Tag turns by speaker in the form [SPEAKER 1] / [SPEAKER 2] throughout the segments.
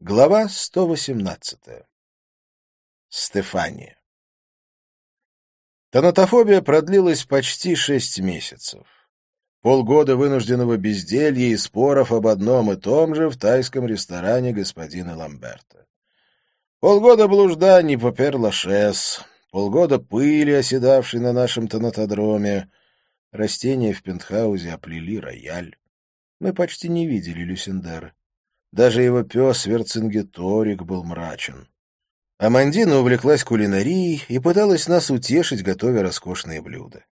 [SPEAKER 1] Глава 118. Стефания. Тонатофобия продлилась почти шесть месяцев. Полгода вынужденного безделья и споров об одном и том же в тайском ресторане господина Ламберта. Полгода блужданий по Перлашес, полгода пыли, оседавшей на нашем тонатодроме. Растения в пентхаузе оплели рояль. Мы почти не видели Люсендера. Даже его пес Верцингеторик был мрачен. Амандина увлеклась кулинарией и пыталась нас утешить, готовя роскошные блюда.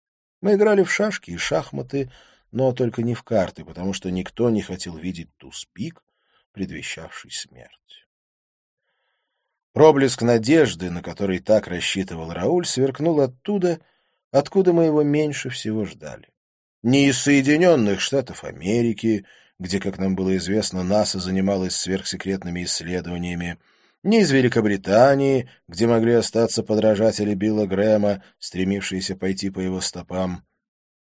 [SPEAKER 1] Мы играли в шашки и шахматы, но только не в карты, потому что никто не хотел видеть туз-пик, предвещавший смерть. Проблеск надежды, на который так рассчитывал Рауль, сверкнул оттуда, откуда мы его меньше всего ждали. Не из Соединенных Штатов Америки, где, как нам было известно, НАСА занималась сверхсекретными исследованиями, ни из Великобритании, где могли остаться подражатели Билла Грэма, стремившиеся пойти по его стопам.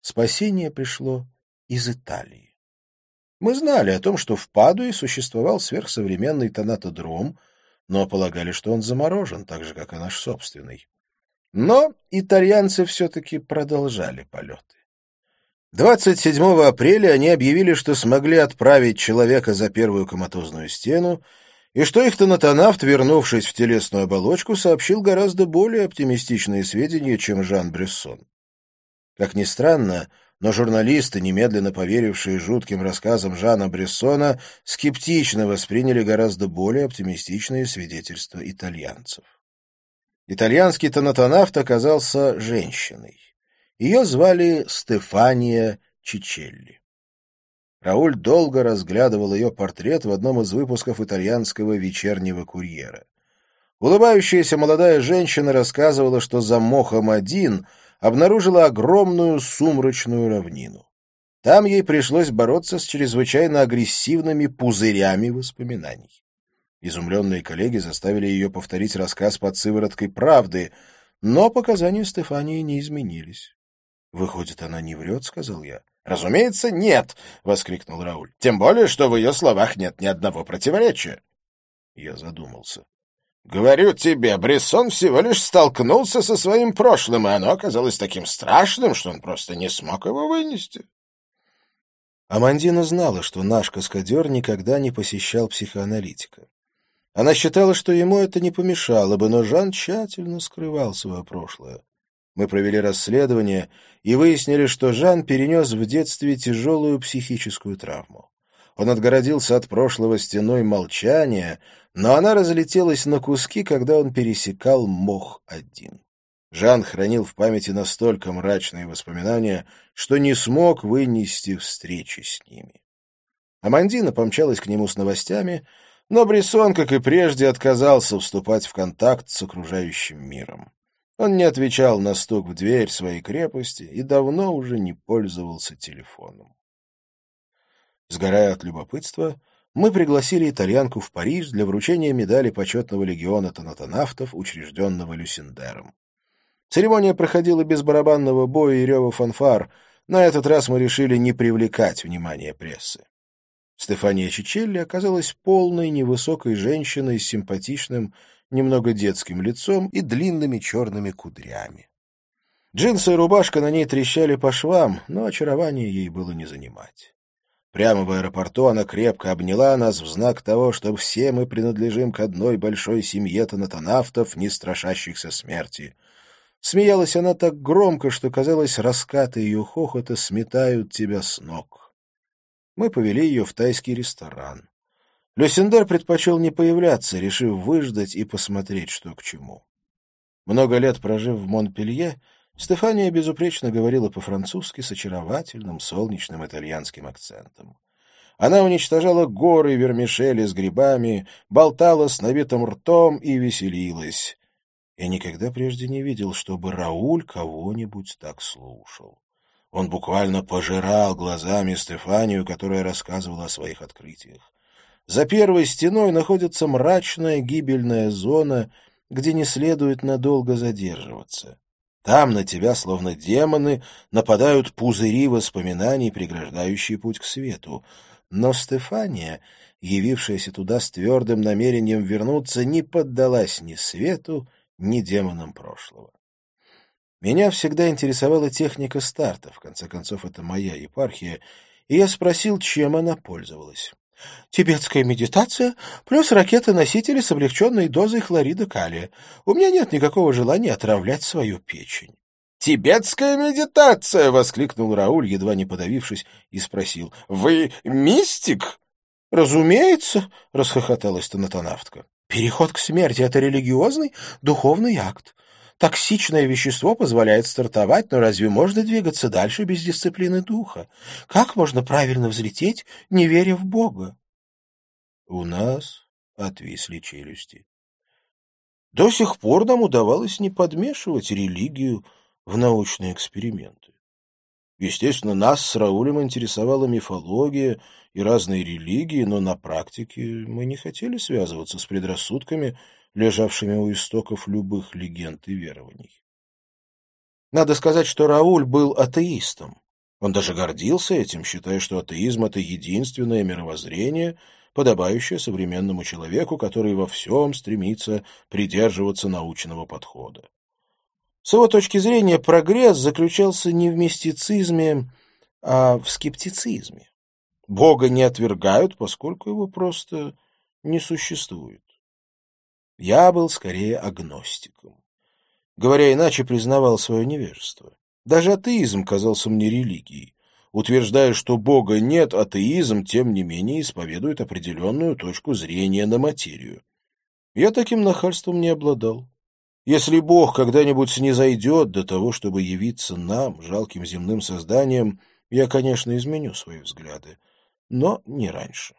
[SPEAKER 1] Спасение пришло из Италии. Мы знали о том, что в Падуе существовал сверхсовременный тонатодром, но полагали, что он заморожен, так же, как и наш собственный. Но итальянцы все-таки продолжали полеты. 27 апреля они объявили, что смогли отправить человека за первую коматозную стену, и что их тонатонавт, вернувшись в телесную оболочку, сообщил гораздо более оптимистичные сведения, чем Жан Брессон. Как ни странно, но журналисты, немедленно поверившие жутким рассказам Жана Брессона, скептично восприняли гораздо более оптимистичные свидетельства итальянцев. Итальянский тонатонавт оказался женщиной. Ее звали Стефания Чичелли. Рауль долго разглядывал ее портрет в одном из выпусков итальянского вечернего курьера. Улыбающаяся молодая женщина рассказывала, что за мохом один обнаружила огромную сумрачную равнину. Там ей пришлось бороться с чрезвычайно агрессивными пузырями воспоминаний. Изумленные коллеги заставили ее повторить рассказ под сывороткой правды, но показания Стефании не изменились. «Выходит, она не врет?» — сказал я.
[SPEAKER 2] «Разумеется, нет!» — воскликнул Рауль. «Тем более, что в ее словах нет ни одного противоречия».
[SPEAKER 1] Я задумался.
[SPEAKER 2] «Говорю тебе, Брессон всего лишь столкнулся со своим прошлым, и оно оказалось таким страшным, что он просто не смог его вынести».
[SPEAKER 1] Амандина знала, что наш каскадер никогда не посещал психоаналитика. Она считала, что ему это не помешало бы, но Жан тщательно скрывал свое прошлое. Мы провели расследование и выяснили, что Жан перенес в детстве тяжелую психическую травму. Он отгородился от прошлого стеной молчания, но она разлетелась на куски, когда он пересекал мох один. Жан хранил в памяти настолько мрачные воспоминания, что не смог вынести встречи с ними. Амандина помчалась к нему с новостями, но Брисон, как и прежде, отказался вступать в контакт с окружающим миром. Он не отвечал на стук в дверь своей крепости и давно уже не пользовался телефоном. Сгорая от любопытства, мы пригласили итальянку в Париж для вручения медали почетного легиона тонатонавтов, учрежденного Люсендером. Церемония проходила без барабанного боя и рева фанфар. На этот раз мы решили не привлекать внимание прессы. Стефания Чичелли оказалась полной невысокой женщиной с симпатичным, немного детским лицом и длинными черными кудрями. Джинсы и рубашка на ней трещали по швам, но очарование ей было не занимать. Прямо в аэропорту она крепко обняла нас в знак того, что все мы принадлежим к одной большой семье тонатонавтов, не страшащихся смерти. Смеялась она так громко, что, казалось, раскаты ее хохота сметают тебя с ног. Мы повели ее в тайский ресторан. Люсендер предпочел не появляться, решив выждать и посмотреть, что к чему. Много лет прожив в Монпелье, Стефания безупречно говорила по-французски с очаровательным солнечным итальянским акцентом. Она уничтожала горы вермишели с грибами, болтала с набитым ртом и веселилась. Я никогда прежде не видел, чтобы Рауль кого-нибудь так слушал. Он буквально пожирал глазами Стефанию, которая рассказывала о своих открытиях. За первой стеной находится мрачная гибельная зона, где не следует надолго задерживаться. Там на тебя, словно демоны, нападают пузыри воспоминаний, преграждающие путь к свету. Но Стефания явившаяся туда с твердым намерением вернуться, не поддалась ни свету, ни демонам прошлого. Меня всегда интересовала техника старта, в конце концов, это моя епархия, и я спросил, чем она пользовалась. Тибетская медитация плюс ракеты-носители с облегченной дозой хлорида калия. У меня нет никакого желания отравлять свою печень.
[SPEAKER 2] «Тибетская медитация!» — воскликнул Рауль, едва не подавившись, и спросил. «Вы мистик?»
[SPEAKER 1] «Разумеется!» — расхохоталась тонатонавтка. «Переход к смерти — это религиозный, духовный акт. Токсичное вещество позволяет стартовать, но разве можно двигаться дальше без дисциплины духа? Как можно правильно взлететь, не веря в Бога? У нас отвисли челюсти. До сих пор нам удавалось не подмешивать религию в научные эксперименты. Естественно, нас с Раулем интересовала мифология и разные религии, но на практике мы не хотели связываться с предрассудками, лежавшими у истоков любых легенд и верований. Надо сказать, что Рауль был атеистом. Он даже гордился этим, считая, что атеизм — это единственное мировоззрение, подобающее современному человеку, который во всем стремится придерживаться научного подхода. С его точки зрения прогресс заключался не в мистицизме, а в скептицизме. Бога не отвергают, поскольку его просто не существует. Я был скорее агностиком. Говоря иначе, признавал свое невежество. Даже атеизм казался мне религией. Утверждая, что Бога нет, атеизм, тем не менее, исповедует определенную точку зрения на материю. Я таким нахальством не обладал. Если Бог когда-нибудь снизойдет до того, чтобы явиться нам, жалким земным созданием, я, конечно, изменю свои взгляды, но не раньше.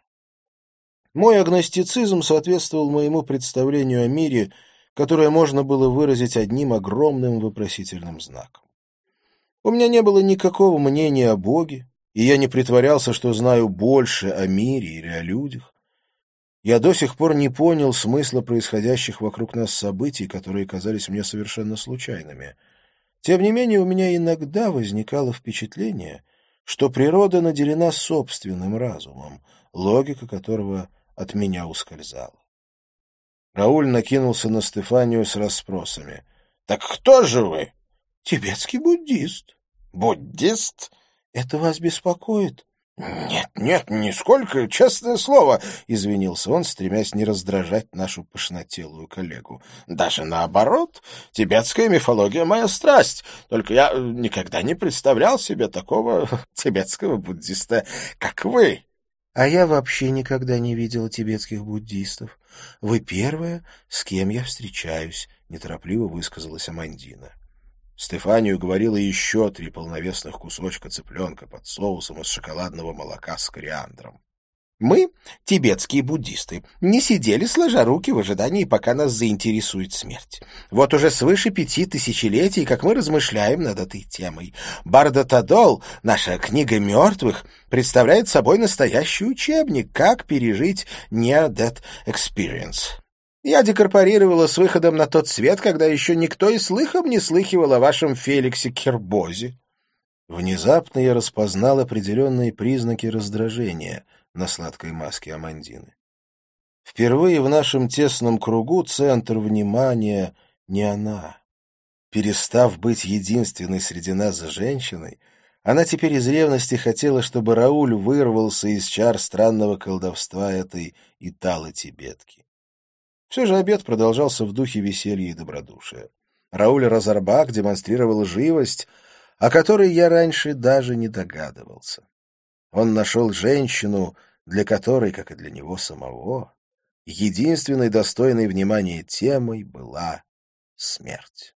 [SPEAKER 1] Мой агностицизм соответствовал моему представлению о мире, которое можно было выразить одним огромным вопросительным знаком. У меня не было никакого мнения о Боге, и я не притворялся, что знаю больше о мире или о людях. Я до сих пор не понял смысла происходящих вокруг нас событий, которые казались мне совершенно случайными. Тем не менее, у меня иногда возникало впечатление, что природа наделена собственным разумом, логика которого от меня ускользала. Рауль накинулся на Стефанию с расспросами. — Так кто же вы? — Тибетский буддист. — Буддист? — Это вас беспокоит? — Нет, нет, нисколько, честное слово, — извинился он, стремясь не раздражать нашу пышнотелую коллегу. — Даже наоборот, тибетская мифология — моя страсть, только я никогда не представлял себе такого тибетского буддиста, как вы. А я вообще никогда не видела тибетских буддистов. Вы первая, с кем я встречаюсь, — неторопливо высказалась Амандина. Стефанию говорила еще три полновесных кусочка цыпленка под соусом из шоколадного молока с кориандром. Мы, тибетские буддисты, не сидели сложа руки в ожидании, пока нас заинтересует смерть. Вот уже свыше пяти тысячелетий, как мы размышляем над этой темой. Барда Тадол, наша книга мертвых, представляет собой настоящий учебник, как пережить Near Death Experience. Я декорпорировала с выходом на тот свет, когда еще никто и слыхом не слыхивал о вашем Феликсе Кербозе. Внезапно я распознал определенные признаки раздражения — на сладкой маске Амандины. Впервые в нашем тесном кругу центр внимания не она. Перестав быть единственной среди нас женщиной, она теперь из ревности хотела, чтобы Рауль вырвался из чар странного колдовства этой итало-тибетки. Все же обед продолжался в духе веселья и добродушия. Рауль Разарбак демонстрировал живость, о которой я раньше даже не догадывался. Он нашел женщину, для которой, как и для него самого, единственной достойной внимания темой была смерть.